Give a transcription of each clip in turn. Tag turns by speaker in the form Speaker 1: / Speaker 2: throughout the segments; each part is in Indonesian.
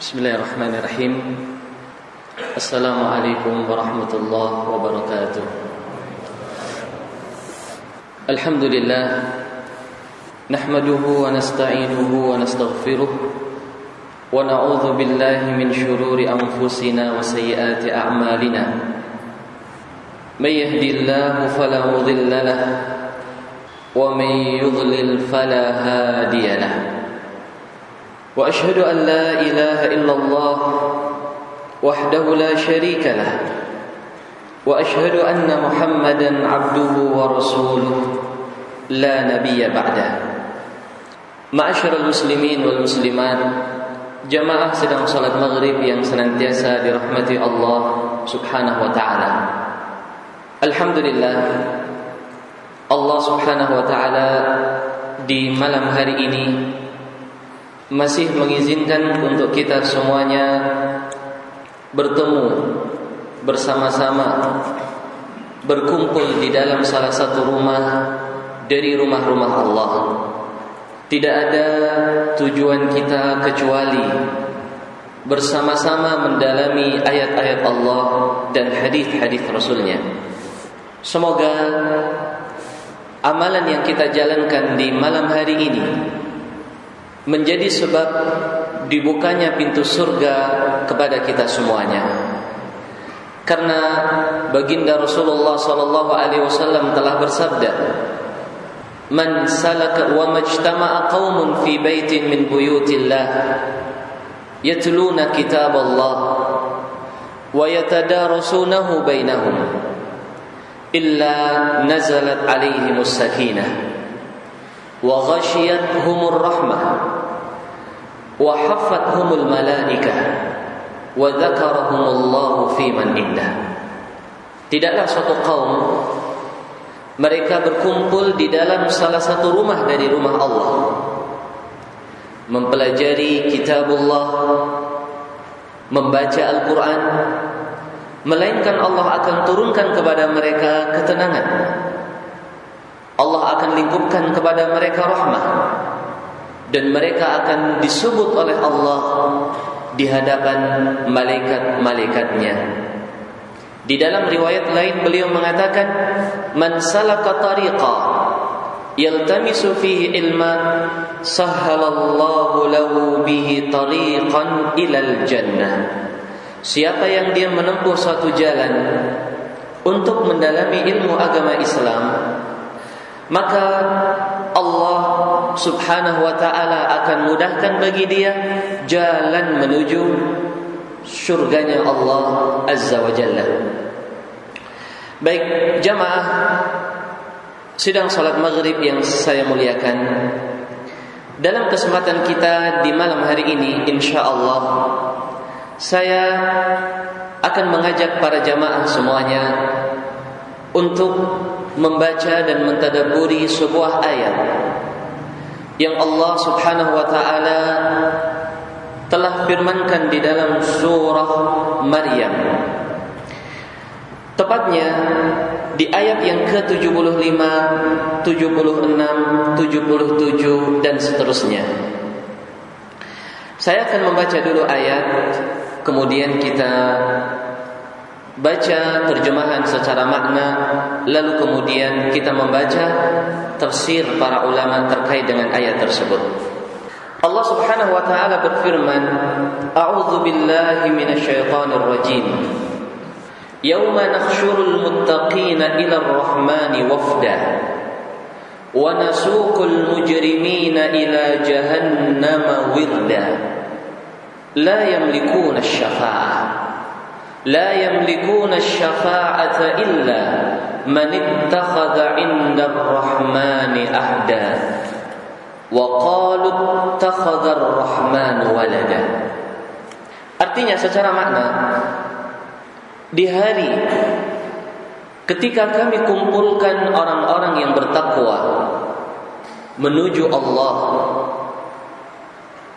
Speaker 1: بسم الله الرحمن الرحيم السلام عليكم ورحمة الله وبركاته الحمد لله نحمده ونستعينه ونستغفره ونعوذ بالله من شرور أنفسنا وسيئات أعمالنا من يهدي الله فلا مضل له ومن يضلل فلا هادي له واشهد ان لا اله الا الله وحده لا شريك له واشهد ان محمدا عبده ورسوله لا نبي بعده معاشر المسلمين والمسلمات jamaah sedang salat maghrib yang senantiasa dirahmati Allah subhanahu wa ta'ala Alhamdulillah Allah subhanahu wa ta'ala di malam hari ini masih mengizinkan untuk kita semuanya bertemu bersama-sama berkumpul di dalam salah satu rumah dari rumah-rumah Allah. Tidak ada tujuan kita kecuali bersama-sama mendalami ayat-ayat Allah dan hadis-hadis Rasulnya. Semoga amalan yang kita jalankan di malam hari ini menjadi sebab dibukanya pintu surga kepada kita semuanya. Karena baginda Rasulullah sallallahu alaihi wasallam telah bersabda, "Man salaka wa majtama'a qaumun fi baitin min buyutillah yatluna kitab Allah wa yatadarasunahu bainahum illa nazalat alaihimus sakinah." وغشيتهم الرحمة وحفتهم الملائكة وذكرهم الله tidaklah suatu kaum mereka berkumpul di dalam salah satu rumah dari rumah Allah. Mempelajari kitab Allah, membaca Al-Qur'an melainkan Allah akan turunkan kepada mereka ketenangan. Allah akan lingkupkan kepada mereka rahmah dan mereka akan disebut oleh Allah di hadapan malaikat-malaikatnya. Di dalam riwayat lain beliau mengatakan man salaka tariqa yaltamisu fihi ilma sahhalallahu lahu bihi tariqan ilal jannah. Siapa yang dia menempuh suatu jalan untuk mendalami ilmu agama Islam, maka Allah Subhanahu wa taala akan mudahkan bagi dia jalan menuju surganya Allah Azza wa Jalla. Baik, jamaah sidang salat maghrib yang saya muliakan. Dalam kesempatan kita di malam hari ini insya Allah saya akan mengajak para jamaah semuanya untuk membaca dan mentadaburi sebuah ayat yang Allah Subhanahu wa taala telah firmankan di dalam surah Maryam. Tepatnya di ayat yang ke-75, 76, 77 dan seterusnya. Saya akan membaca dulu ayat, kemudian kita baca terjemahan secara makna lalu kemudian kita membaca tafsir para ulama terkait dengan ayat tersebut. Allah Subhanahu wa taala berfirman, "A'udzu billahi minasyaitonir rajim." Yauma nakhshurul muttaqina ila ar-rahmani wafda wa nasuqul mujrimina ila jahannama wirda la yamlikuna asy-syafa'ah لا يملكون الشفاعة إلا من اتخذ عند الرحمن أحدا وقالوا اتخذ الرحمن ولدا Artinya secara makna di hari ketika kami kumpulkan orang-orang yang bertakwa menuju Allah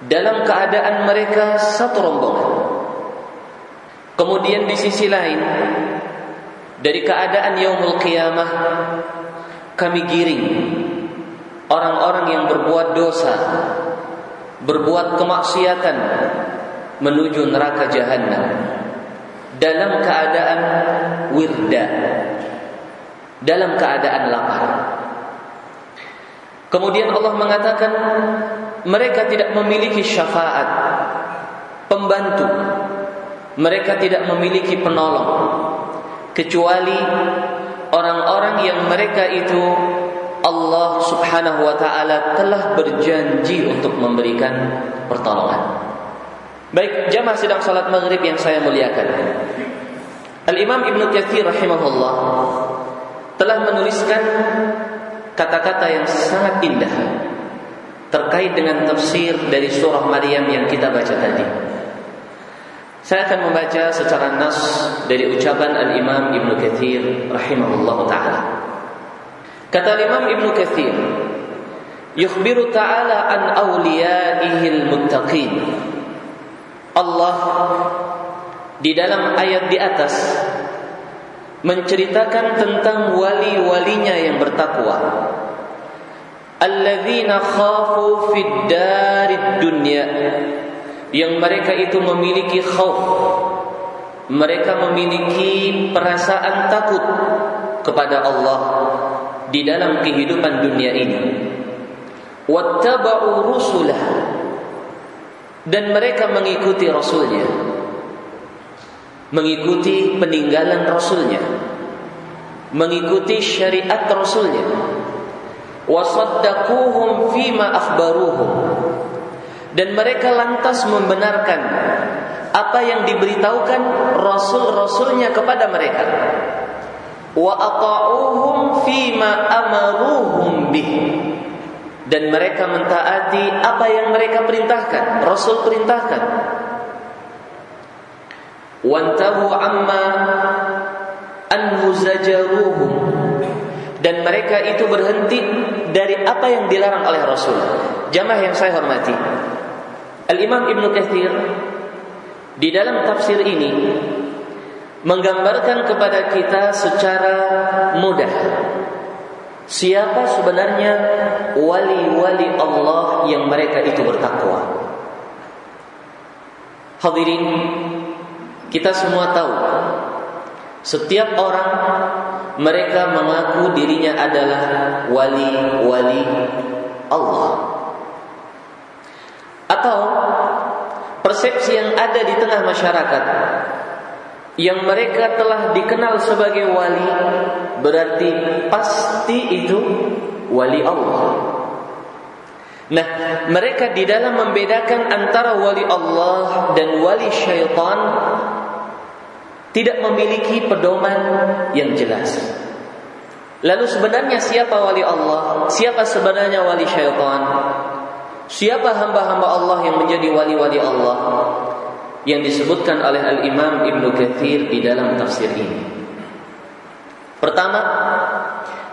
Speaker 1: dalam keadaan mereka satu rombongan Kemudian di sisi lain dari keadaan yaumul qiyamah kami giring orang-orang yang berbuat dosa, berbuat kemaksiatan, menuju neraka jahanam dalam keadaan wirda dalam keadaan lapar. Kemudian Allah mengatakan mereka tidak memiliki syafaat pembantu mereka tidak memiliki penolong kecuali orang-orang yang mereka itu Allah Subhanahu wa taala telah berjanji untuk memberikan pertolongan. Baik, jamaah sedang salat maghrib yang saya muliakan. Al-Imam Ibnu Katsir rahimahullah telah menuliskan kata-kata yang sangat indah terkait dengan tafsir dari surah Maryam yang kita baca tadi. Saya akan membaca secara nas dari ucapan Al-Imam Ibn Kathir rahimahullah ta'ala. Kata Imam Ibn Kathir, Yukhbiru ta'ala an awliyaihi al-muttaqin. Allah di dalam ayat di atas menceritakan tentang wali-walinya yang bertakwa. Alladzina khafu fid dunya yang mereka itu memiliki khauf mereka memiliki perasaan takut kepada Allah di dalam kehidupan dunia ini. Wattaba'u rusulah. Dan mereka mengikuti rasulnya. Mengikuti peninggalan rasulnya. Mengikuti syariat rasulnya. Wasaddaquhum fima akhbaruhum dan mereka lantas membenarkan apa yang diberitahukan rasul-rasulnya kepada mereka. Wa ata'uhum fima amaruhum bih. Dan mereka mentaati apa yang mereka perintahkan rasul perintahkan. Wantahu amma anhu dan mereka itu berhenti dari apa yang dilarang oleh Rasul. Jamaah yang saya hormati, Al-Imam Ibn Kathir di dalam tafsir ini menggambarkan kepada kita secara mudah siapa sebenarnya wali-wali Allah yang mereka itu bertakwa. Hadirin, kita semua tahu setiap orang mereka mengaku dirinya adalah wali-wali Allah atau persepsi yang ada di tengah masyarakat yang mereka telah dikenal sebagai wali berarti pasti itu wali Allah. Nah, mereka di dalam membedakan antara wali Allah dan wali syaitan tidak memiliki pedoman yang jelas. Lalu sebenarnya siapa wali Allah? Siapa sebenarnya wali syaitan? Siapa hamba-hamba Allah yang menjadi wali-wali Allah yang disebutkan oleh Al-Imam Ibnu Katsir di dalam tafsir ini? Pertama,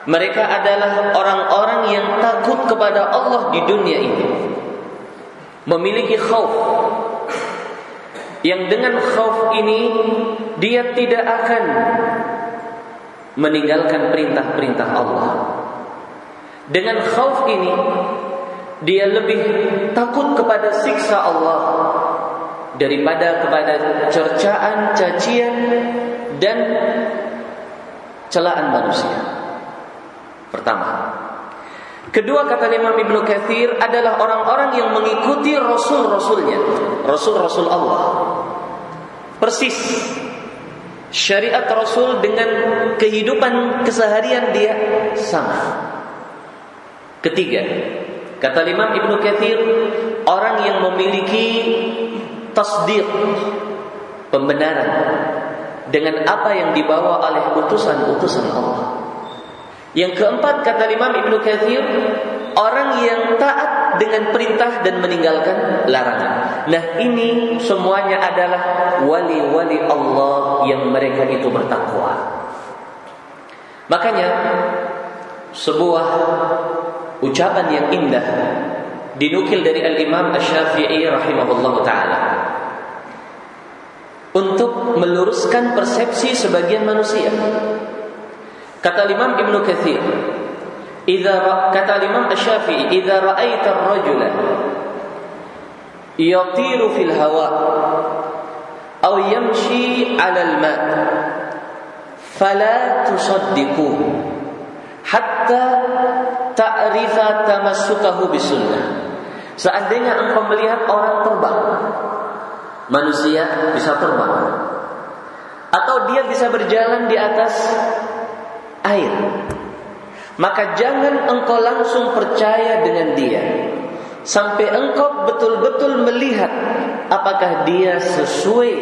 Speaker 1: mereka adalah orang-orang yang takut kepada Allah di dunia ini. Memiliki khauf. Yang dengan khauf ini dia tidak akan meninggalkan perintah-perintah Allah. Dengan khauf ini dia lebih takut kepada siksa Allah daripada kepada cercaan, cacian dan celaan manusia. Pertama. Kedua kata Imam Ibnu Katsir adalah orang-orang yang mengikuti rasul-rasulnya, rasul-rasul Allah. Persis syariat Rasul dengan kehidupan keseharian dia sama. Ketiga, Kata Imam Ibnu Katsir, orang yang memiliki tasdiq, pembenaran dengan apa yang dibawa oleh utusan-utusan Allah. Yang keempat kata Imam Ibnu Katsir, orang yang taat dengan perintah dan meninggalkan larangan. Nah, ini semuanya adalah wali-wali Allah yang mereka itu bertakwa. Makanya sebuah ucapan yang indah dinukil dari Al-Imam Asy-Syafi'i rahimahullah taala untuk meluruskan persepsi sebagian manusia. Kata Imam Ibnu Katsir, "Idza kata Imam Asy-Syafi'i, "Idza ra'aita ar-rajula yatiru fil hawa atau yamshi 'ala al-ma' fala tusaddiquhu hatta ta'rifa tamassukahu bisunnah. Seandainya engkau melihat orang terbang manusia bisa terbang. Atau dia bisa berjalan di atas air. Maka jangan engkau langsung percaya dengan dia. Sampai engkau betul-betul melihat apakah dia sesuai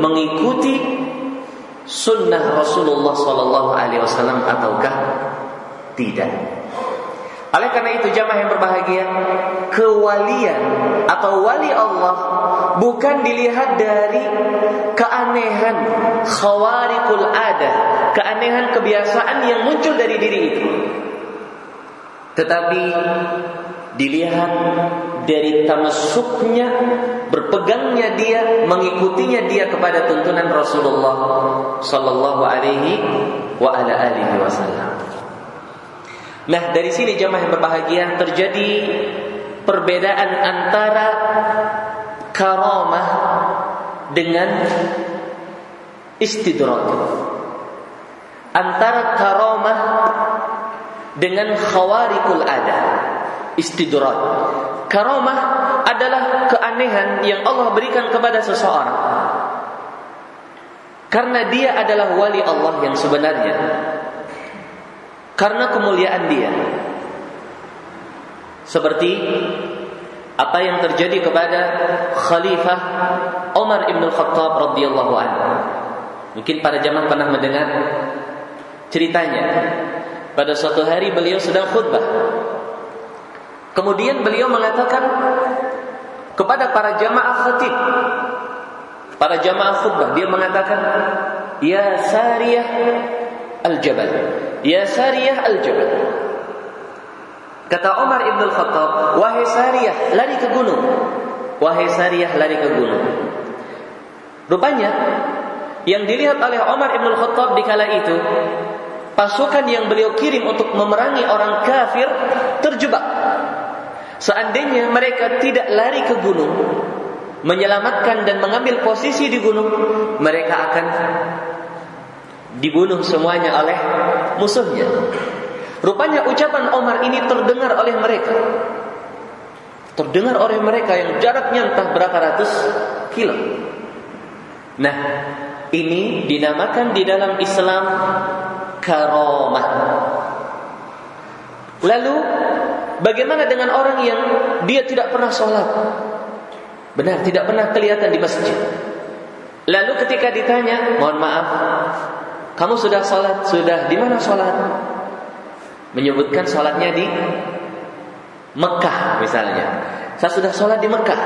Speaker 1: mengikuti sunnah Rasulullah Sallallahu Alaihi Wasallam ataukah tidak. Oleh karena itu jamaah yang berbahagia, kewalian atau wali Allah bukan dilihat dari keanehan khawarikul ada, keanehan kebiasaan yang muncul dari diri itu. Tetapi dilihat dari tamasuknya berpegangnya dia mengikutinya dia kepada tuntunan Rasulullah sallallahu alaihi wa ala alihi wasallam. Nah, dari sini jemaah yang berbahagia terjadi perbedaan antara karamah dengan istidraj. Antara karamah dengan khawarikul ada istidraj. Karamah adalah keanehan yang Allah berikan kepada seseorang. Karena dia adalah wali Allah yang sebenarnya. Karena kemuliaan dia. Seperti apa yang terjadi kepada Khalifah Umar ibn Khattab radhiyallahu anhu. Mungkin para jamaah pernah mendengar ceritanya. Pada suatu hari beliau sedang khutbah Kemudian beliau mengatakan kepada para jamaah khatib, para jamaah khutbah, dia mengatakan, Ya Sariyah al-Jabal, Ya Sariyah al-Jabal. Kata Umar ibn al-Khattab, Wahai Sariyah, lari ke gunung. Wahai Sariyah, lari ke gunung. Rupanya, yang dilihat oleh Umar ibn al-Khattab di kala itu, pasukan yang beliau kirim untuk memerangi orang kafir terjebak Seandainya mereka tidak lari ke gunung, menyelamatkan dan mengambil posisi di gunung, mereka akan dibunuh semuanya oleh musuhnya. Rupanya ucapan Omar ini terdengar oleh mereka. Terdengar oleh mereka yang jaraknya entah berapa ratus kilo. Nah, ini dinamakan di dalam Islam karomah. Lalu Bagaimana dengan orang yang dia tidak pernah sholat? Benar, tidak pernah kelihatan di masjid. Lalu ketika ditanya, mohon maaf, kamu sudah sholat? Sudah. Di mana sholat? Menyebutkan sholatnya di Mekah misalnya. Saya sudah sholat di Mekah.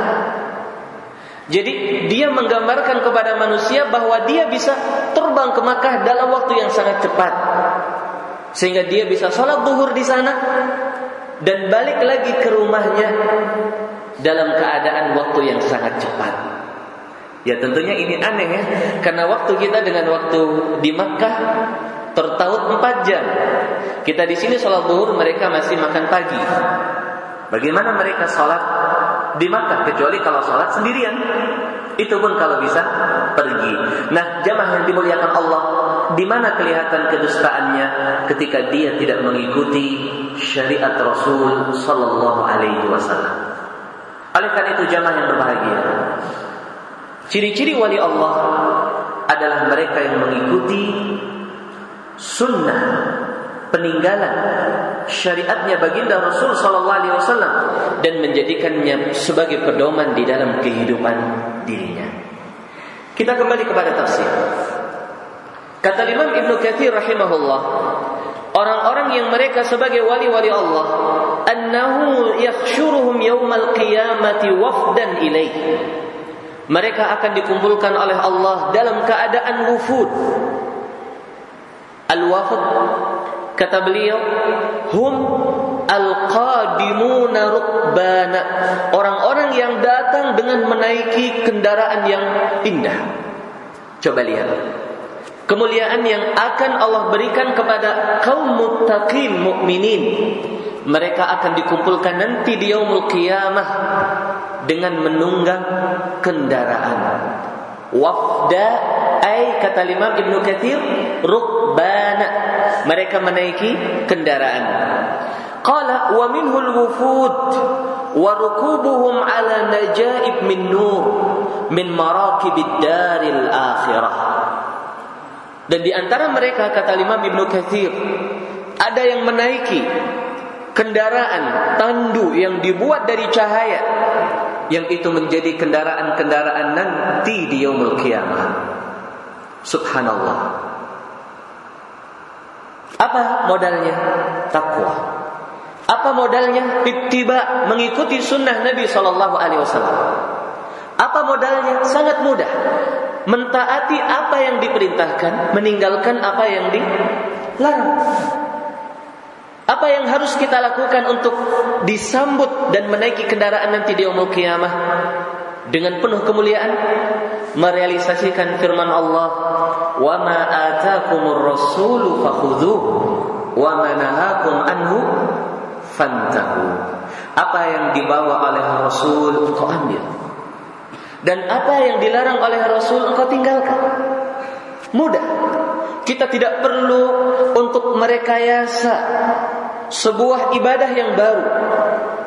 Speaker 1: Jadi dia menggambarkan kepada manusia bahwa dia bisa terbang ke Mekah dalam waktu yang sangat cepat. Sehingga dia bisa sholat duhur di sana dan balik lagi ke rumahnya dalam keadaan waktu yang sangat cepat. Ya tentunya ini aneh ya, karena waktu kita dengan waktu di Makkah tertaut 4 jam. Kita di sini sholat zuhur, mereka masih makan pagi. Bagaimana mereka sholat di Makkah kecuali kalau sholat sendirian? Itu pun kalau bisa pergi. Nah, jamaah yang dimuliakan Allah, di mana kelihatan kedustaannya ketika dia tidak mengikuti syariat Rasul sallallahu alaihi wasallam. Oleh karena itu jamaah yang berbahagia. Ciri-ciri wali Allah adalah mereka yang mengikuti sunnah peninggalan syariatnya baginda Rasul sallallahu alaihi wasallam dan menjadikannya sebagai pedoman di dalam kehidupan dirinya. Kita kembali kepada tafsir. Kata Imam Ibn Kathir rahimahullah, orang-orang yang mereka sebagai wali-wali Allah, annahu yakhshuruhum yaumal qiyamati wafdan ilaih. Mereka akan dikumpulkan oleh Allah dalam keadaan wufud. Al-wafd kata beliau, hum al-qadimuna rukbana. Orang-orang yang datang dengan menaiki kendaraan yang indah. Coba lihat. Kemuliaan yang akan Allah berikan kepada kaum muttaqin mukminin. Mereka akan dikumpulkan nanti di yaumul qiyamah dengan menunggang kendaraan. Wafda ay kata Imam Ibnu Katsir rukbana. Mereka menaiki kendaraan. Qala wa minhu al-wufud wa rukubuhum ala najaib min nur min marakibid daril akhirah. Dan di antara mereka kata Imam Ibnu Katsir ada yang menaiki kendaraan tandu yang dibuat dari cahaya yang itu menjadi kendaraan-kendaraan nanti di yaumul kiamah. Subhanallah. Apa modalnya? Takwa. Apa modalnya? Ittiba, mengikuti sunnah Nabi Shallallahu Alaihi Wasallam. Apa modalnya? Sangat mudah. Mentaati apa yang diperintahkan, meninggalkan apa yang dilarang. Apa yang harus kita lakukan untuk disambut dan menaiki kendaraan nanti di umul kiamah dengan penuh kemuliaan merealisasikan firman Allah wa ma atakumur rasulu fakhudhuh wa ma nahakum anhu fantahu. Apa yang dibawa oleh Rasul engkau ambil. Dan apa yang dilarang oleh Rasul engkau tinggalkan. Mudah kita tidak perlu untuk merekayasa sebuah ibadah yang baru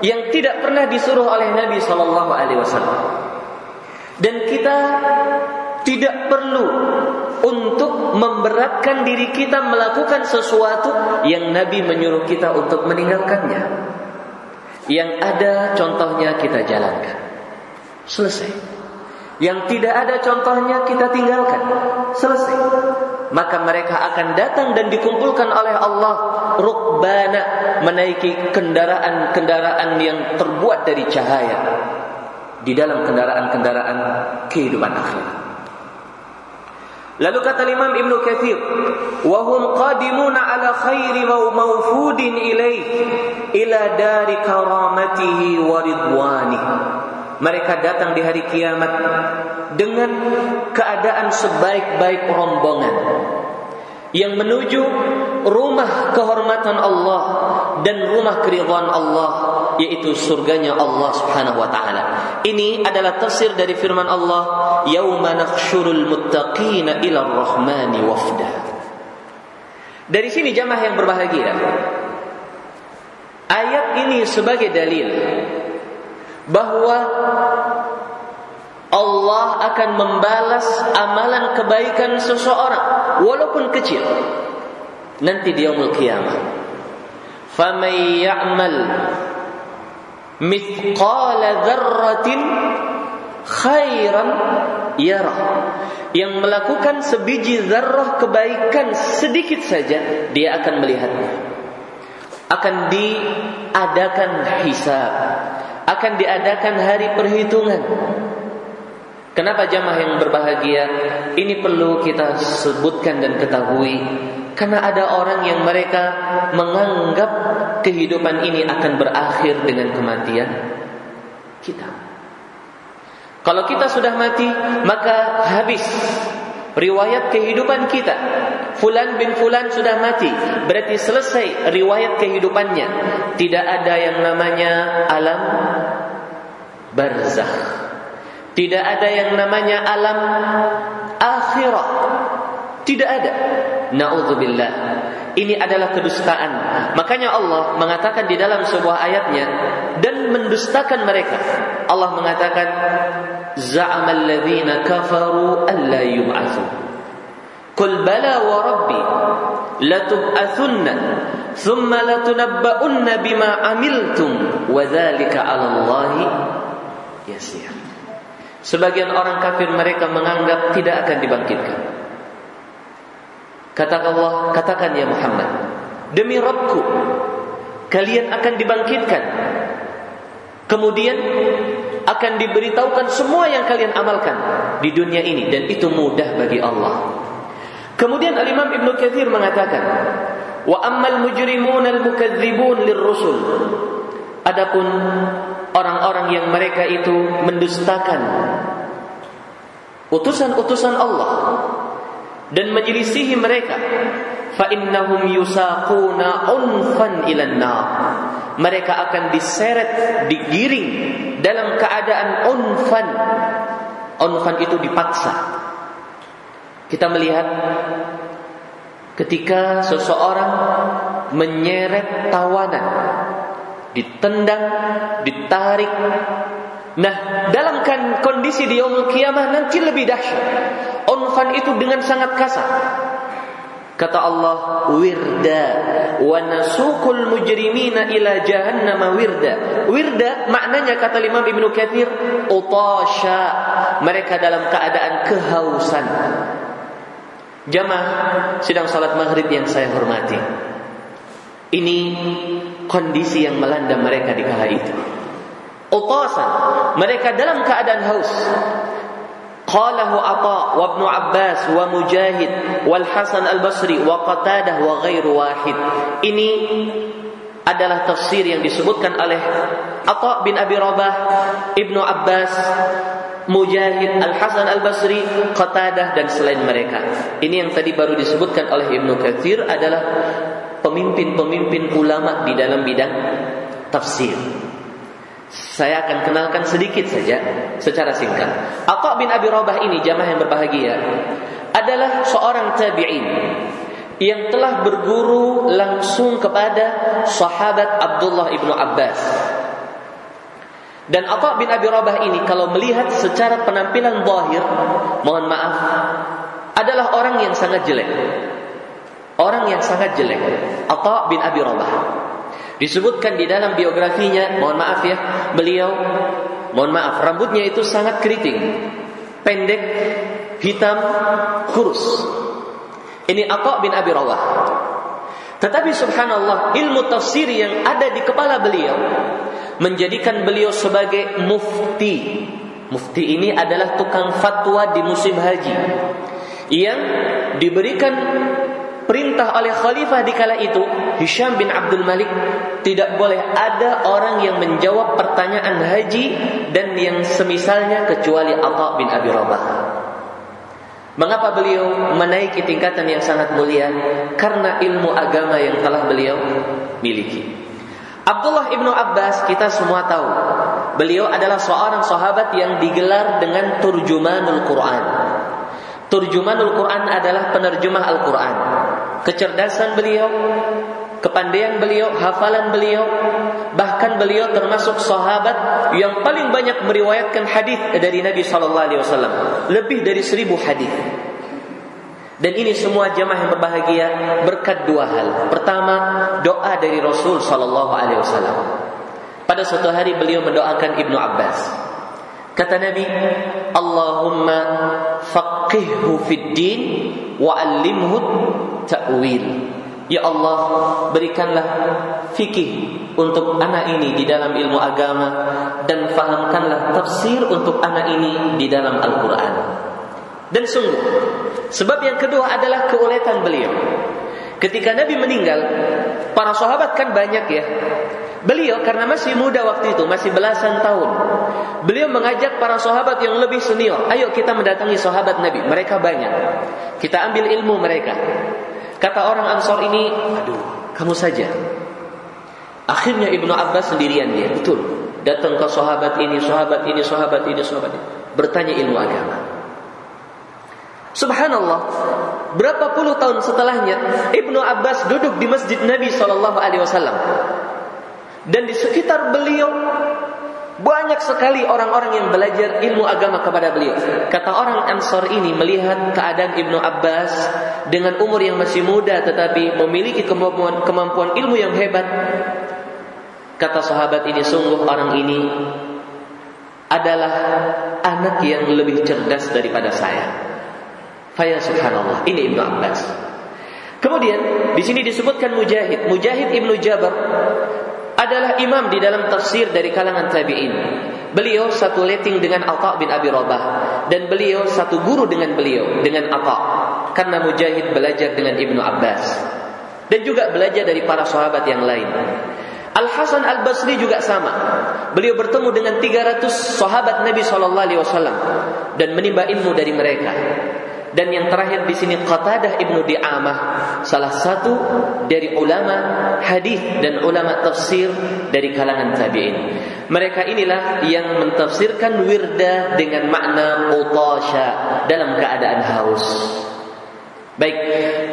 Speaker 1: yang tidak pernah disuruh oleh Nabi Shallallahu Alaihi Wasallam. Dan kita tidak perlu untuk memberatkan diri kita melakukan sesuatu yang Nabi menyuruh kita untuk meninggalkannya. Yang ada contohnya kita jalankan. Selesai. Yang tidak ada contohnya kita tinggalkan. Selesai. Maka mereka akan datang dan dikumpulkan oleh Allah rukbana menaiki kendaraan-kendaraan yang terbuat dari cahaya di dalam kendaraan-kendaraan kehidupan akhirat. Lalu kata Imam Ibn Kathir, "Wahum qadimuna ala khairi mawfudin ilaih ila dari karamatihi wa ridwanihi." Mereka datang di hari kiamat dengan keadaan sebaik-baik rombongan yang menuju rumah kehormatan Allah dan rumah keridhaan Allah yaitu surganya Allah Subhanahu wa taala. Ini adalah tafsir dari firman Allah, "Yauma nakhsyurul muttaqina ila rahmani wafda." Dari sini jamaah yang berbahagia. Ayat ini sebagai dalil bahwa Allah akan membalas amalan kebaikan seseorang walaupun kecil nanti di yaumul qiyamah. Faman ya'mal mithqala dzarratin khairan yara. Yang melakukan sebiji zarrah kebaikan sedikit saja dia akan melihatnya. Akan diadakan hisab akan diadakan hari perhitungan. Kenapa jamaah yang berbahagia? Ini perlu kita sebutkan dan ketahui karena ada orang yang mereka menganggap kehidupan ini akan berakhir dengan kematian kita. Kalau kita sudah mati, maka habis riwayat kehidupan kita. Fulan bin Fulan sudah mati, berarti selesai riwayat kehidupannya. Tidak ada yang namanya alam barzakh. Tidak ada yang namanya alam akhirat. Tidak ada. Nauzubillah. Ini adalah kedustaan. Makanya Allah mengatakan di dalam sebuah ayatnya dan mendustakan mereka. Allah mengatakan kafaru alla yub'atsu. Qul bala wa rabbi latub'atsunna thumma latunabba'unna bima amiltum wa dzalika 'ala Allahi yasir. Sebagian orang kafir mereka menganggap tidak akan dibangkitkan. Kata Allah, katakan ya Muhammad, demi Rabbku, kalian akan dibangkitkan. Kemudian akan diberitahukan semua yang kalian amalkan di dunia ini dan itu mudah bagi Allah. Kemudian Al-Imam Ibnu Katsir mengatakan, "Wa ammal mujrimun al-mukadzibun lirrusul." Adapun orang-orang yang mereka itu mendustakan utusan-utusan Allah dan menyelisihi mereka fa innahum yusaquna unfan ilan nar mereka akan diseret digiring dalam keadaan unfan Onfan itu dipaksa. Kita melihat ketika seseorang menyeret tawanan, ditendang, ditarik. Nah, dalam kondisi di yaumul kiamah nanti lebih dahsyat. Onfan itu dengan sangat kasar. Kata Allah, wirda wa nasukul mujrimina ila jahannam wirda. Wirda maknanya kata Imam Ibnu Katsir utasha. Mereka dalam keadaan kehausan. Jamaah sedang salat maghrib yang saya hormati. Ini kondisi yang melanda mereka di kala itu. Utasan, mereka dalam keadaan haus. قاله عطاء وابن عباس ومجاهد والحسن البصري وقتاده وغير واحد. Ini adalah tafsir yang disebutkan oleh Atha bin Abi Rabah, Ibnu Abbas, Mujahid, Al-Hasan Al-Basri, Qatadah dan selain mereka. Ini yang tadi baru disebutkan oleh Ibnu Katsir adalah pemimpin-pemimpin ulama di dalam bidang tafsir. Saya akan kenalkan sedikit saja secara singkat. Atha bin Abi Rabah ini jamaah yang berbahagia adalah seorang tabi'in yang telah berguru langsung kepada sahabat Abdullah ibnu Abbas. Dan Atha bin Abi Rabah ini kalau melihat secara penampilan zahir, mohon maaf, adalah orang yang sangat jelek. Orang yang sangat jelek. Atha bin Abi Rabah. Disebutkan di dalam biografinya, mohon maaf ya, beliau mohon maaf, rambutnya itu sangat keriting, pendek, hitam, kurus. Ini Atha bin Abi Rawah. Tetapi subhanallah, ilmu tafsir yang ada di kepala beliau menjadikan beliau sebagai mufti. Mufti ini adalah tukang fatwa di musim haji yang diberikan perintah oleh khalifah di kala itu Hisham bin Abdul Malik tidak boleh ada orang yang menjawab pertanyaan haji dan yang semisalnya kecuali Atha bin Abi Rabah. Mengapa beliau menaiki tingkatan yang sangat mulia? Karena ilmu agama yang telah beliau miliki. Abdullah ibnu Abbas kita semua tahu. Beliau adalah seorang sahabat yang digelar dengan turjumanul Quran. Turjumanul Quran adalah penerjemah Al-Quran. Kecerdasan beliau, kepandaian beliau, hafalan beliau, bahkan beliau termasuk sahabat yang paling banyak meriwayatkan hadis dari Nabi Shallallahu Alaihi Wasallam, lebih dari seribu hadis. Dan ini semua jamaah yang berbahagia berkat dua hal. Pertama, doa dari Rasul Shallallahu Alaihi Wasallam. Pada suatu hari beliau mendoakan Ibnu Abbas. Kata Nabi, Allahumma faqihhu fid din wa 'allimhu ta'wil. Ya Allah, berikanlah fikih untuk anak ini di dalam ilmu agama dan fahamkanlah tafsir untuk anak ini di dalam Al-Qur'an. Dan sungguh, sebab yang kedua adalah keuletan beliau. Ketika Nabi meninggal, para sahabat kan banyak ya. Beliau karena masih muda waktu itu, masih belasan tahun. Beliau mengajak para sahabat yang lebih senior, ayo kita mendatangi sahabat Nabi. Mereka banyak. Kita ambil ilmu mereka. Kata orang Ansor ini, aduh, kamu saja. Akhirnya Ibnu Abbas sendirian dia, betul. Datang ke sahabat ini, sahabat ini, sahabat ini, sahabat ini. Bertanya ilmu agama. Subhanallah, berapa puluh tahun setelahnya Ibnu Abbas duduk di masjid Nabi Wasallam dan di sekitar beliau banyak sekali orang-orang yang belajar ilmu agama kepada beliau. Kata orang Ansor ini melihat keadaan Ibnu Abbas dengan umur yang masih muda tetapi memiliki kemampuan, kemampuan ilmu yang hebat. Kata sahabat ini sungguh orang ini adalah anak yang lebih cerdas daripada saya. Faya subhanallah. Ini Ibnu Abbas. Kemudian di sini disebutkan Mujahid. Mujahid Ibnu Jabir adalah imam di dalam tafsir dari kalangan tabi'in. Beliau satu letting dengan Atha bin Abi Rabah dan beliau satu guru dengan beliau dengan Atha karena Mujahid belajar dengan Ibnu Abbas dan juga belajar dari para sahabat yang lain. Al Hasan Al Basri juga sama. Beliau bertemu dengan 300 sahabat Nabi Shallallahu Alaihi Wasallam dan menimba ilmu dari mereka. Dan yang terakhir di sini Qatadah Ibnu Di'amah, salah satu dari ulama hadis dan ulama tafsir dari kalangan tabi'in. Mereka inilah yang mentafsirkan wirda dengan makna utasha dalam keadaan haus. Baik,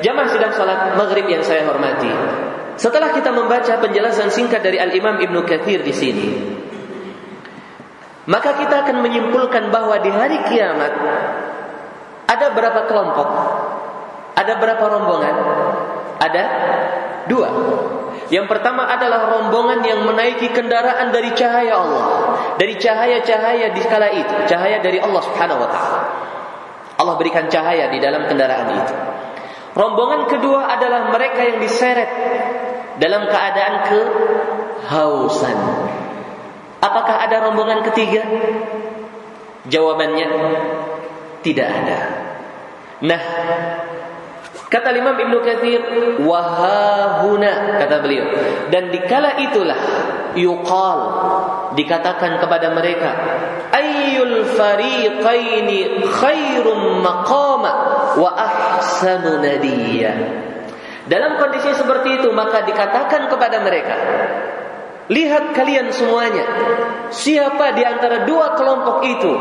Speaker 1: jamaah sidang salat maghrib yang saya hormati. Setelah kita membaca penjelasan singkat dari Al Imam Ibnu Katsir di sini, maka kita akan menyimpulkan bahwa di hari kiamat ada berapa kelompok? Ada berapa rombongan? Ada dua. Yang pertama adalah rombongan yang menaiki kendaraan dari cahaya Allah, dari cahaya-cahaya di kala itu, cahaya dari Allah Subhanahu wa taala. Allah berikan cahaya di dalam kendaraan itu. Rombongan kedua adalah mereka yang diseret dalam keadaan kehausan. Apakah ada rombongan ketiga? Jawabannya tidak ada. Nah, kata Imam Ibnu Katsir, wahahuna kata beliau. Dan dikala itulah yuqal dikatakan kepada mereka, ayyul fariqaini khairum maqama wa ahsanu nadiya. Dalam kondisi seperti itu maka dikatakan kepada mereka, Lihat kalian semuanya. Siapa di antara dua kelompok itu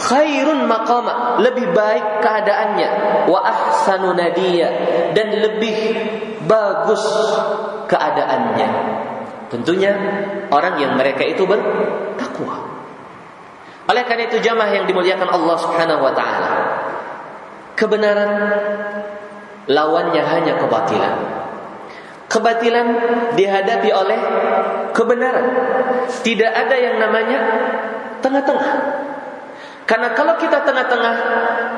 Speaker 1: Khairun maqama Lebih baik keadaannya. Wa ahsanu Dan lebih bagus keadaannya. Tentunya orang yang mereka itu bertakwa. Oleh karena itu jamaah yang dimuliakan Allah subhanahu wa ta'ala Kebenaran Lawannya hanya kebatilan Kebatilan dihadapi oleh kebenaran. Tidak ada yang namanya tengah-tengah. Karena kalau kita tengah-tengah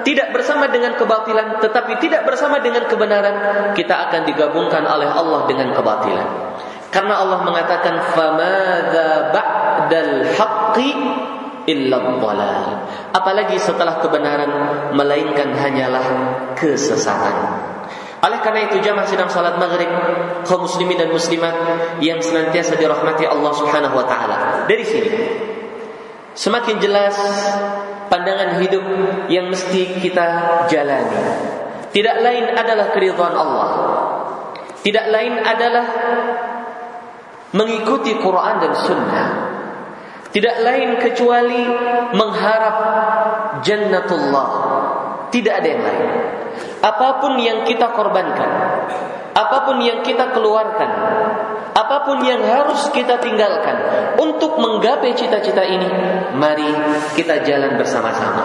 Speaker 1: tidak bersama dengan kebatilan tetapi tidak bersama dengan kebenaran, kita akan digabungkan oleh Allah dengan kebatilan. Karena Allah mengatakan famadza ba'dal haqqi illa dhalal. Apalagi setelah kebenaran melainkan hanyalah kesesatan. Oleh karena itu jamaah sedang salat maghrib kaum muslimin dan muslimat yang senantiasa dirahmati Allah Subhanahu wa taala. Dari sini semakin jelas pandangan hidup yang mesti kita jalani. Tidak lain adalah keridhaan Allah. Tidak lain adalah mengikuti Quran dan Sunnah. Tidak lain kecuali mengharap jannatullah. Tidak ada yang lain. Apa pun yang kita korbankan, apa pun yang kita keluarkan, apa pun yang harus kita tinggalkan untuk menggapai cita-cita ini, mari kita jalan bersama-sama.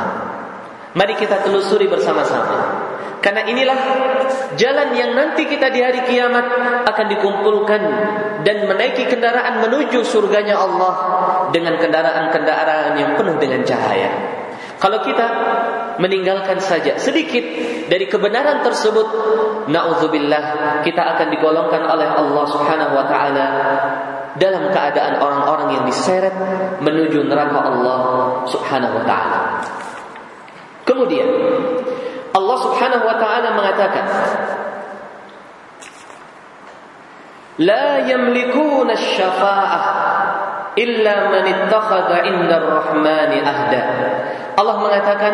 Speaker 1: Mari kita telusuri bersama-sama. Karena inilah jalan yang nanti kita di hari kiamat akan dikumpulkan dan menaiki kendaraan menuju surganya Allah dengan kendaraan-kendaraan yang penuh dengan cahaya. Kalau kita meninggalkan saja sedikit dari kebenaran tersebut, naudzubillah kita akan digolongkan oleh Allah Subhanahu wa taala dalam keadaan orang-orang yang diseret menuju neraka Allah Subhanahu wa taala. Kemudian Allah Subhanahu wa taala mengatakan La yamlikuna syafa'ah illa man ittakhadha 'inda ar-rahmani ahda. Allah mengatakan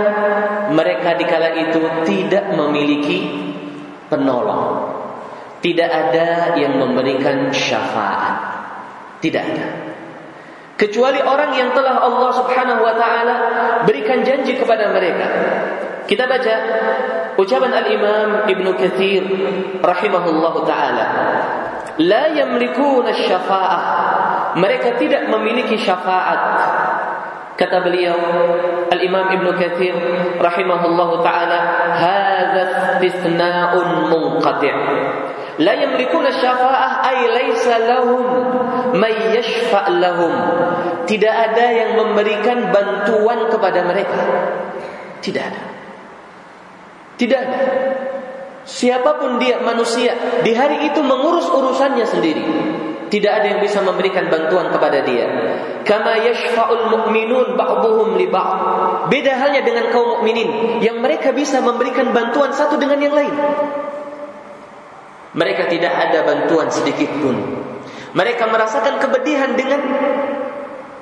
Speaker 1: mereka di kala itu tidak memiliki penolong. Tidak ada yang memberikan syafaat. Tidak ada. Kecuali orang yang telah Allah Subhanahu wa taala berikan janji kepada mereka. Kita baca ucapan Al-Imam Ibnu Katsir rahimahullahu taala. La yamlikuna syafa'ah. Mereka tidak memiliki syafaat Kata beliau Al-Imam Ibn Kathir rahimahullahu taala, "Hadza istithna'un munqati'." La yamlikuna syafa'ah ay laisa lahum may yashfa' lahum. Tidak ada yang memberikan bantuan kepada mereka. Tidak ada. Tidak ada. Siapa pun dia manusia di hari itu mengurus urusannya sendiri. Tidak ada yang bisa memberikan bantuan kepada dia. Kama yashfa'ul mu'minun ba'duhum li ba'd. Beda halnya dengan kaum mukminin yang mereka bisa memberikan bantuan satu dengan yang lain. Mereka tidak ada bantuan sedikit pun. Mereka merasakan kebedihan dengan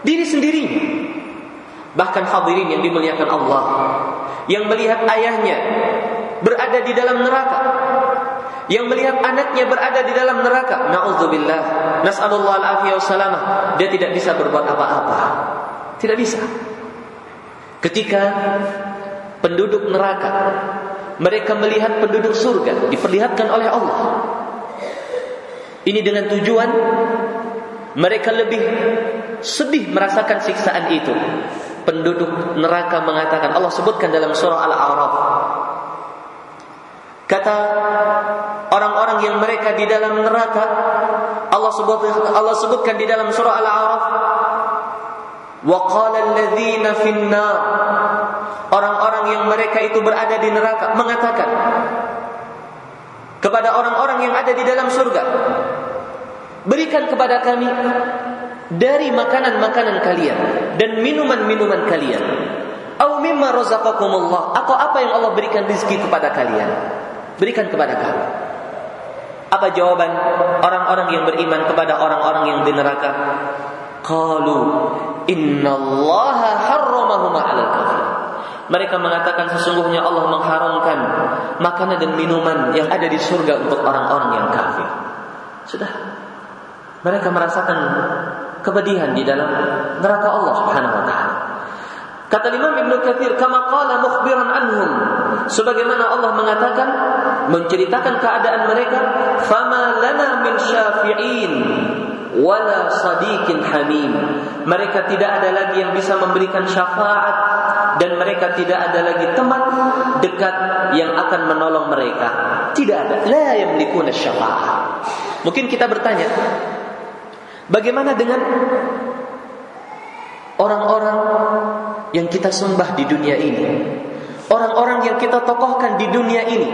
Speaker 1: diri sendiri. Bahkan hadirin yang dimuliakan Allah yang melihat ayahnya berada di dalam neraka yang melihat anaknya berada di dalam neraka. Naudzubillah. Nasallallahu alaihi wasallam dia tidak bisa berbuat apa-apa. Tidak bisa. Ketika penduduk neraka mereka melihat penduduk surga diperlihatkan oleh Allah. Ini dengan tujuan mereka lebih sedih merasakan siksaan itu. Penduduk neraka mengatakan Allah sebutkan dalam surah Al-A'raf kata orang-orang yang mereka di dalam neraka Allah sebut Allah sebutkan di dalam surah Al-A'raf wa qala alladziina finnar orang-orang yang mereka itu berada di neraka mengatakan kepada orang-orang yang ada di dalam surga berikan kepada kami dari makanan-makanan kalian dan minuman-minuman kalian. Au mimma atau apa yang Allah berikan rezeki kepada kalian. Berikan kepada kami. Apa jawaban orang-orang yang beriman kepada orang-orang yang di neraka? Qalu innallaha harramahuma 'alal kafir. Mereka mengatakan sesungguhnya Allah mengharamkan makanan dan minuman yang ada di surga untuk orang-orang yang kafir. Sudah. Mereka merasakan kepedihan di dalam neraka Allah Subhanahu wa taala. Kata Imam Ibnu Katsir, kama qala mukhbiran anhum, sebagaimana Allah mengatakan menceritakan keadaan mereka, fama lana min syafi'in wala sadiqin hamim. Mereka tidak ada lagi yang bisa memberikan syafaat dan mereka tidak ada lagi teman dekat yang akan menolong mereka. Tidak ada. La yamlikuna syafaat. Mungkin kita bertanya, Bagaimana dengan orang-orang yang kita sembah di dunia ini? Orang-orang yang kita tokohkan di dunia ini?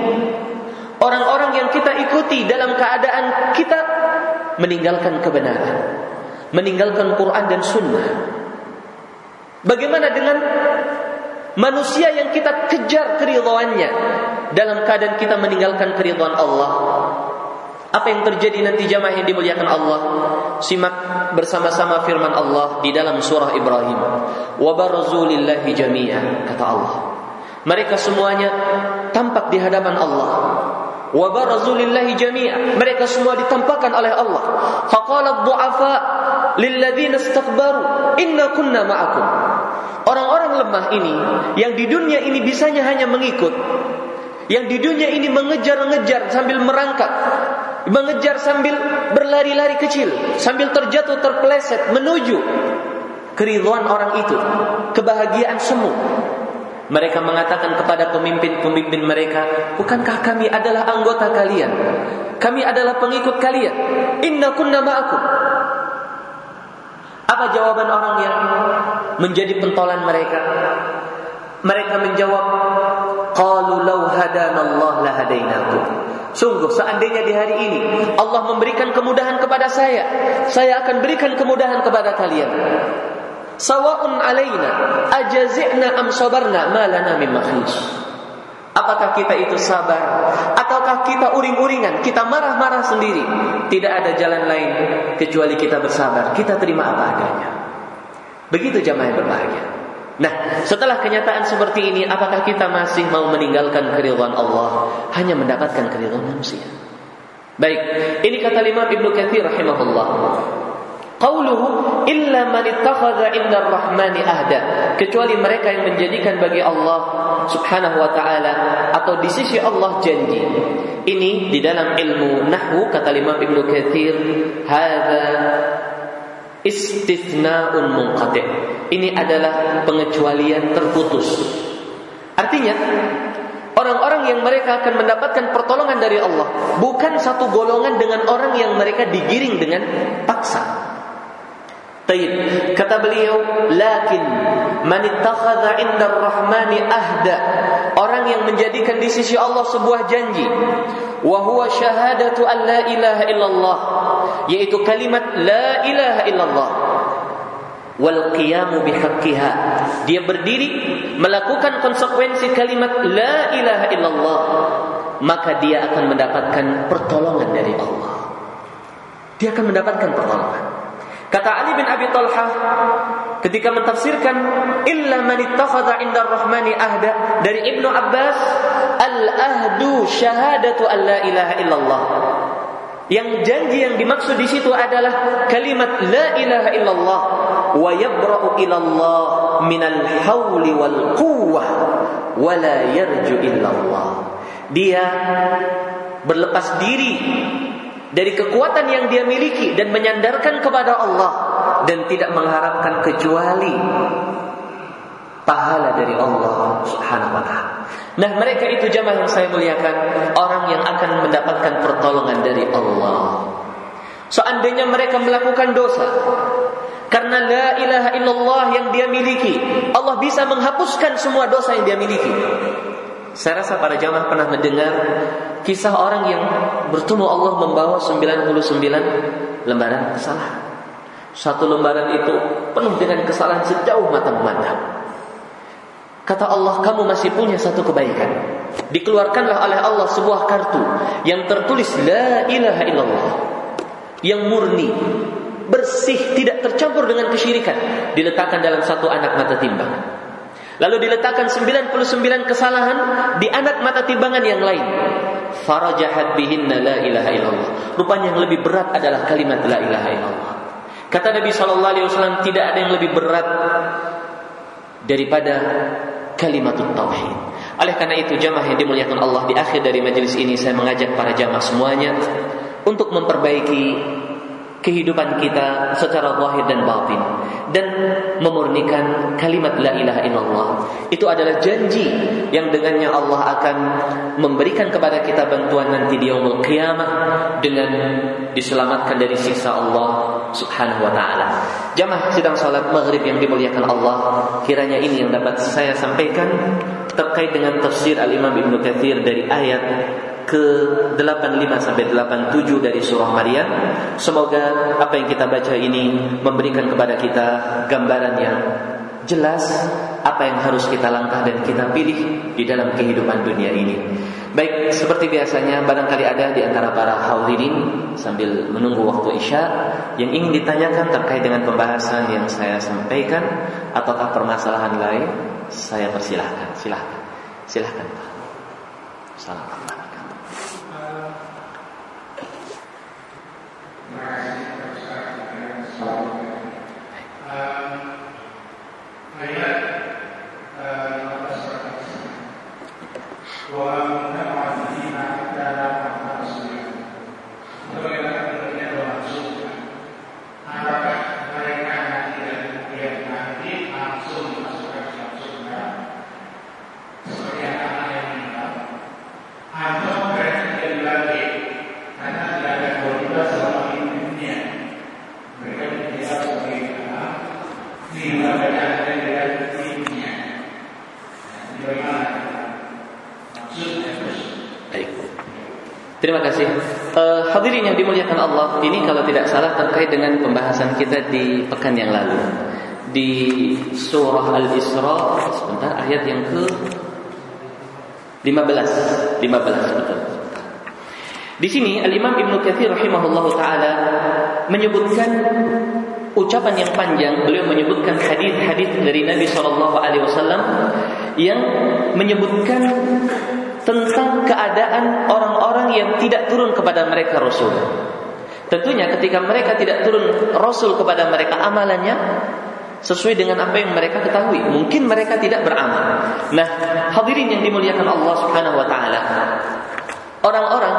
Speaker 1: Orang-orang yang kita ikuti dalam keadaan kita meninggalkan kebenaran, meninggalkan Quran dan Sunnah. Bagaimana dengan manusia yang kita kejar keridhaannya dalam keadaan kita meninggalkan keridhaan Allah? Apa yang terjadi nanti jamaah yang dimuliakan Allah? Simak bersama-sama firman Allah di dalam surah Ibrahim. Wa barazulillahi jami'an kata Allah. Mereka semuanya tampak di hadapan Allah. Wa jami'an. Mereka semua ditampakkan oleh Allah. Faqala ad-du'afa lilladzina istakbaru inna kunna ma'akum. Orang-orang lemah ini yang di dunia ini bisanya hanya mengikut yang di dunia ini mengejar-ngejar sambil merangkak mengejar sambil berlari-lari kecil, sambil terjatuh terpeleset menuju keriduan orang itu, kebahagiaan semu. Mereka mengatakan kepada pemimpin-pemimpin mereka, "Bukankah kami adalah anggota kalian? Kami adalah pengikut kalian. Inna kunna ma'akum." Apa jawaban orang yang menjadi pentolan mereka? Mereka menjawab, "Qalu law hadanallah lahadainakum." Sungguh seandainya di hari ini Allah memberikan kemudahan kepada saya, saya akan berikan kemudahan kepada kalian. Sawa'un alaina ajazi'na am sabarna ma lana min makhis. Apakah kita itu sabar ataukah kita uring-uringan, kita marah-marah sendiri? Tidak ada jalan lain kecuali kita bersabar. Kita terima apa adanya. Begitu jamaah yang berbahagia. Nah, setelah kenyataan seperti ini, apakah kita masih mau meninggalkan keridhaan Allah hanya mendapatkan keridhaan manusia? Baik, ini kata Imam Ibnu Katsir rahimahullah. Qauluhu illa man ittakhadha inda rahmani ahda kecuali mereka yang menjadikan bagi Allah Subhanahu wa taala atau di sisi Allah janji. Ini di dalam ilmu nahwu kata Imam Ibnu Katsir hadza istithna'un munqati'. Ini adalah pengecualian terputus. Artinya, orang-orang yang mereka akan mendapatkan pertolongan dari Allah bukan satu golongan dengan orang yang mereka digiring dengan paksa. Taib. Kata beliau, lakin man ittakhadha 'inda ar-rahmani ahda. Orang yang menjadikan di sisi Allah sebuah janji. Wa huwa syahadatu an la ilaha illallah, yaitu kalimat la ilaha illallah. Wal qiyamu bihaqqiha. Dia berdiri melakukan konsekuensi kalimat la ilaha illallah, maka dia akan mendapatkan pertolongan dari Allah. Dia akan mendapatkan pertolongan. Kata Ali bin Abi Talha ketika mentafsirkan illa man ittakhadha 'inda rahmani ahda dari Ibnu Abbas al-ahdu syahadatu an la ilaha illallah. Yang janji yang dimaksud di situ adalah kalimat la ilaha illallah wa yabra'u ilallah minal hauli wal quwwah wa la yarju illallah. Dia berlepas diri dari kekuatan yang dia miliki dan menyandarkan kepada Allah dan tidak mengharapkan kecuali pahala dari Allah Subhanahu wa taala. Nah, mereka itu jamaah yang saya muliakan, orang yang akan mendapatkan pertolongan dari Allah. Seandainya mereka melakukan dosa, karena la ilaha illallah yang dia miliki, Allah bisa menghapuskan semua dosa yang dia miliki. Saya rasa para jamaah pernah mendengar kisah orang yang bertemu Allah membawa 99 lembaran kesalahan. Satu lembaran itu penuh dengan kesalahan sejauh mata memandang. Kata Allah, kamu masih punya satu kebaikan. Dikeluarkanlah oleh Allah sebuah kartu yang tertulis La ilaha illallah. Yang murni, bersih, tidak tercampur dengan kesyirikan. Diletakkan dalam satu anak mata timbangan. Lalu diletakkan 99 kesalahan di anak mata timbangan yang lain. Farajahat bihinna la ilaha illallah. Rupanya yang lebih berat adalah kalimat la ilaha illallah. Kata Nabi SAW tidak ada yang lebih berat daripada kalimat tauhid. Oleh karena itu jamaah yang dimuliakan Allah di akhir dari majelis ini saya mengajak para jamaah semuanya untuk memperbaiki kehidupan kita secara zahir dan batin dan memurnikan kalimat la ilaha illallah itu adalah janji yang dengannya Allah akan memberikan kepada kita bantuan nanti di yaumul qiyamah dengan diselamatkan dari siksa Allah Subhanahu wa taala. Jamaah sedang salat maghrib yang dimuliakan Allah, kiranya ini yang dapat saya sampaikan terkait dengan tafsir Al-Imam Ibnu Katsir dari ayat ke-85 sampai 87 dari surah Maryam. Semoga apa yang kita baca ini memberikan kepada kita gambaran yang jelas apa yang harus kita langkah dan kita pilih di dalam kehidupan dunia ini. Baik, seperti biasanya barangkali ada di antara para hadirin sambil menunggu waktu Isya yang ingin ditanyakan terkait dengan pembahasan yang saya sampaikan ataukah permasalahan lain, saya persilahkan. Silahkan. Silahkan. Assalamualaikum. Terima kasih. Uh, hadirin yang dimuliakan Allah, ini kalau tidak salah terkait dengan pembahasan kita di pekan yang lalu di surah Al-Isra sebentar ayat yang ke 15 15 betul. Di sini Al-Imam Ibnu Katsir rahimahullah taala menyebutkan ucapan yang panjang, beliau menyebutkan hadis-hadis dari Nabi sallallahu alaihi wasallam yang menyebutkan tentang keadaan orang-orang yang tidak turun kepada mereka Rasul. Tentunya ketika mereka tidak turun Rasul kepada mereka amalannya sesuai dengan apa yang mereka ketahui. Mungkin mereka tidak beramal. Nah, hadirin yang dimuliakan Allah Subhanahu wa taala. Orang-orang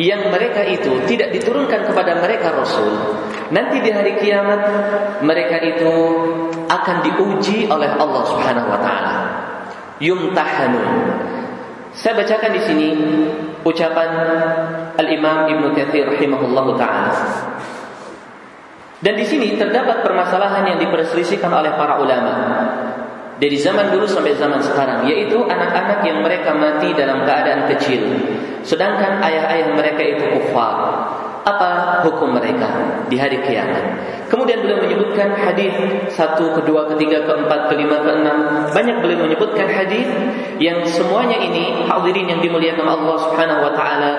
Speaker 1: yang mereka itu tidak diturunkan kepada mereka Rasul, nanti di hari kiamat mereka itu akan diuji oleh Allah Subhanahu wa taala. Yumtahanun saya bacakan di sini ucapan Al-Imam Ibnu Katsir rahimahullahu taala. Dan di sini terdapat permasalahan yang diperselisihkan oleh para ulama. Dari zaman dulu sampai zaman sekarang yaitu anak-anak yang mereka mati dalam keadaan kecil. Sedangkan ayah-ayah mereka itu kufar apa hukum mereka di hari kiamat. Kemudian beliau menyebutkan hadis satu, kedua, ketiga, keempat, kelima, keenam. Banyak beliau menyebutkan hadis yang semuanya ini hadirin yang dimuliakan Allah Subhanahu wa taala.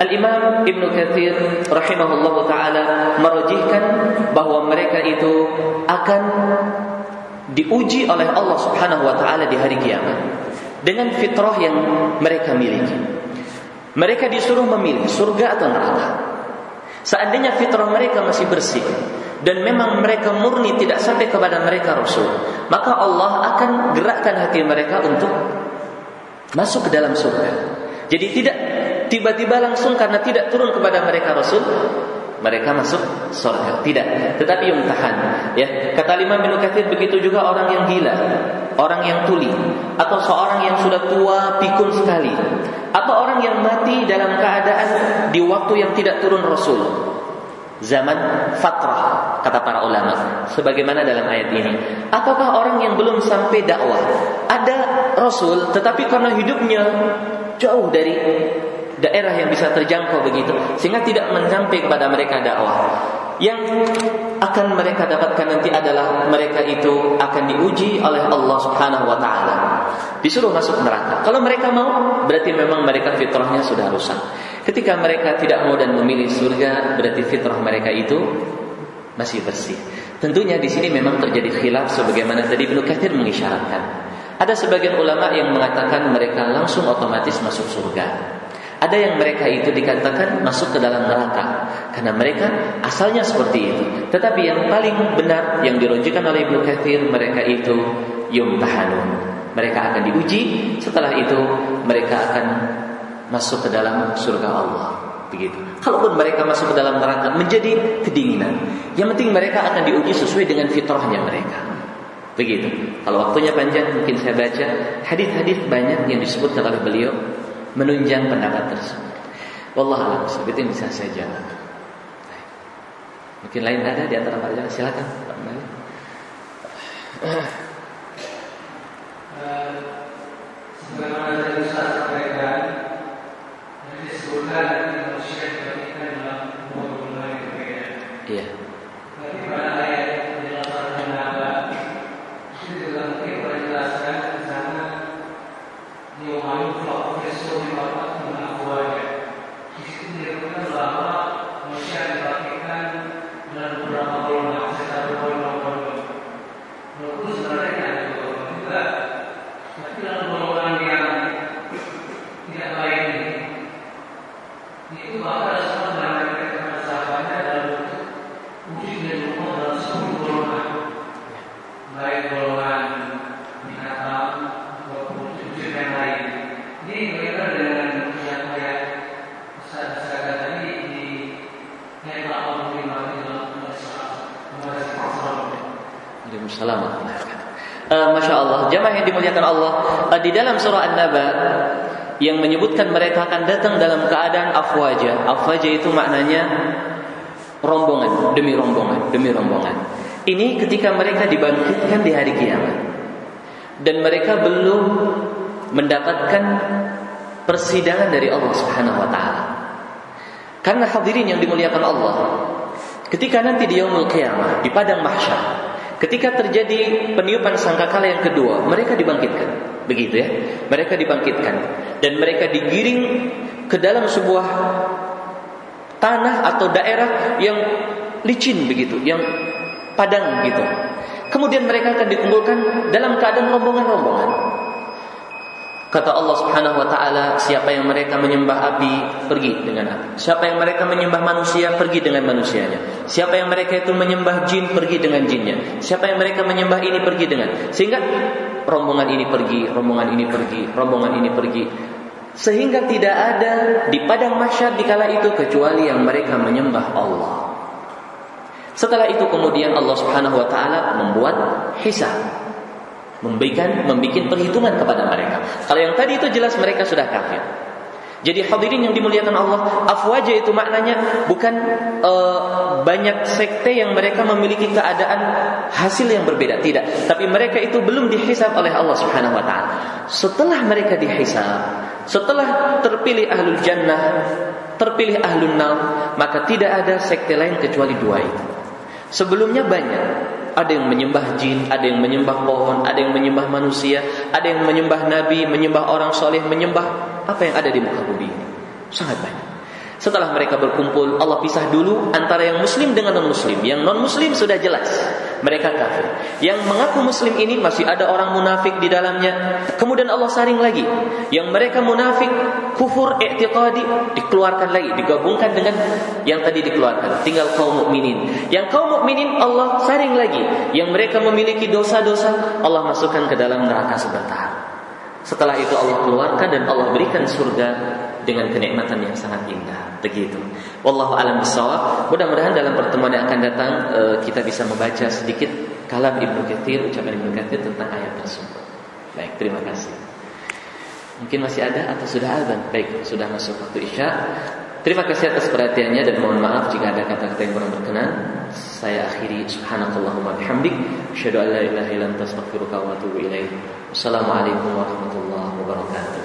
Speaker 1: Al Imam Ibnu Katsir rahimahullah taala merujihkan bahwa mereka itu akan diuji oleh Allah Subhanahu wa taala di hari kiamat. dengan fitrah yang mereka miliki. Mereka disuruh memilih surga atau neraka. Seandainya fitrah mereka masih bersih dan memang mereka murni tidak sampai kepada mereka Rasul, maka Allah akan gerakkan hati mereka untuk masuk ke dalam surga. Jadi tidak tiba-tiba langsung karena tidak turun kepada mereka Rasul, mereka masuk surga. Tidak, tetapi yumtahan. Ya, kata Imam bin Katsir begitu juga orang yang gila, orang yang tuli, atau seorang yang sudah tua pikun sekali, atau orang yang mati dalam keadaan di waktu yang tidak turun Rasul zaman fatrah kata para ulama sebagaimana dalam ayat ini ataukah orang yang belum sampai dakwah ada rasul tetapi karena hidupnya jauh dari daerah yang bisa terjangkau begitu sehingga tidak mencapai kepada mereka dakwah yang akan mereka dapatkan nanti adalah mereka itu akan diuji oleh Allah Subhanahu wa taala disuruh masuk neraka kalau mereka mau berarti memang mereka fitrahnya sudah rusak Ketika mereka tidak mau dan memilih surga, berarti fitrah mereka itu masih bersih. Tentunya di sini memang terjadi khilaf sebagaimana tadi Ibnu Katsir mengisyaratkan. Ada sebagian ulama yang mengatakan mereka langsung otomatis masuk surga. Ada yang mereka itu dikatakan masuk ke dalam neraka karena mereka asalnya seperti itu. Tetapi yang paling benar yang dirujukan oleh Ibnu Katsir mereka itu yumtahanun. Mereka akan diuji, setelah itu mereka akan masuk ke dalam surga Allah. Begitu. Kalaupun mereka masuk ke dalam neraka menjadi kedinginan. Yang penting mereka akan diuji sesuai dengan fitrahnya mereka. Begitu. Kalau waktunya panjang mungkin saya baca hadis-hadis banyak yang disebutkan oleh beliau menunjang pendapat tersebut. Wallah alam itu yang bisa saya jawab. Mungkin lain ada di antara para silakan Pak Malik. Sebagaimana tadi disebutkan Allah, jamaah yang dimuliakan Allah uh, Di dalam surah An-Naba yang menyebutkan mereka akan datang dalam keadaan afwaja. Afwaja itu maknanya rombongan demi rombongan demi rombongan. Ini ketika mereka dibangkitkan di hari kiamat dan mereka belum mendapatkan persidangan dari Allah Subhanahu wa taala. Karena hadirin yang dimuliakan Allah, ketika nanti di yaumul qiyamah di padang mahsyar, ketika terjadi peniupan sangkakala yang kedua, mereka dibangkitkan. Begitu ya. Mereka dibangkitkan dan mereka digiring ke dalam sebuah tanah atau daerah yang licin begitu, yang padang gitu. Kemudian mereka akan dikumpulkan dalam keadaan rombongan-rombongan. Kata Allah Subhanahu wa taala, siapa yang mereka menyembah api, pergi dengan api. Siapa yang mereka menyembah manusia, pergi dengan manusianya. Siapa yang mereka itu menyembah jin, pergi dengan jinnya. Siapa yang mereka menyembah ini, pergi dengan. Sehingga rombongan ini pergi, rombongan ini pergi, rombongan ini pergi. Sehingga tidak ada di padang mahsyar di kala itu kecuali yang mereka menyembah Allah. Setelah itu kemudian Allah Subhanahu wa taala membuat hisab memberikan membuat perhitungan kepada mereka. Kalau yang tadi itu jelas mereka sudah kafir. Jadi hadirin yang dimuliakan Allah, afwaja itu maknanya bukan uh, banyak sekte yang mereka memiliki keadaan hasil yang berbeda, tidak. Tapi mereka itu belum dihisab oleh Allah Subhanahu wa taala. Setelah mereka dihisab, setelah terpilih ahlul jannah, terpilih ahlul nar, maka tidak ada sekte lain kecuali dua itu. Sebelumnya banyak, ada yang menyembah jin, ada yang menyembah pohon, ada yang menyembah manusia, ada yang menyembah nabi, menyembah orang soleh, menyembah apa yang ada di muka bumi ini. Sangat banyak. Setelah mereka berkumpul, Allah pisah dulu antara yang muslim dengan non muslim. Yang non muslim sudah jelas. mereka kafir. Yang mengaku muslim ini masih ada orang munafik di dalamnya. Kemudian Allah saring lagi. Yang mereka munafik, kufur, i'tiqadi dikeluarkan lagi, digabungkan dengan yang tadi dikeluarkan. Tinggal kaum mukminin. Yang kaum mukminin Allah saring lagi. Yang mereka memiliki dosa-dosa, Allah masukkan ke dalam neraka sebentar. Setelah itu Allah keluarkan dan Allah berikan surga dengan kenikmatan yang sangat indah. Begitu. Wallahu alam bisawab. Mudah-mudahan dalam pertemuan yang akan datang uh, kita bisa membaca sedikit kalam Ibnu Katsir, ucapan Ibnu Katsir tentang ayat tersebut. Baik, terima kasih. Mungkin masih ada atau sudah azan? Baik, sudah masuk waktu Isya. Terima kasih atas perhatiannya dan mohon maaf jika ada kata-kata yang kurang berkenan. Saya akhiri subhanakallahumma bihamdik asyhadu an la ilaha illa anta astaghfiruka wa atubu ilaik. Wassalamualaikum warahmatullahi wabarakatuh.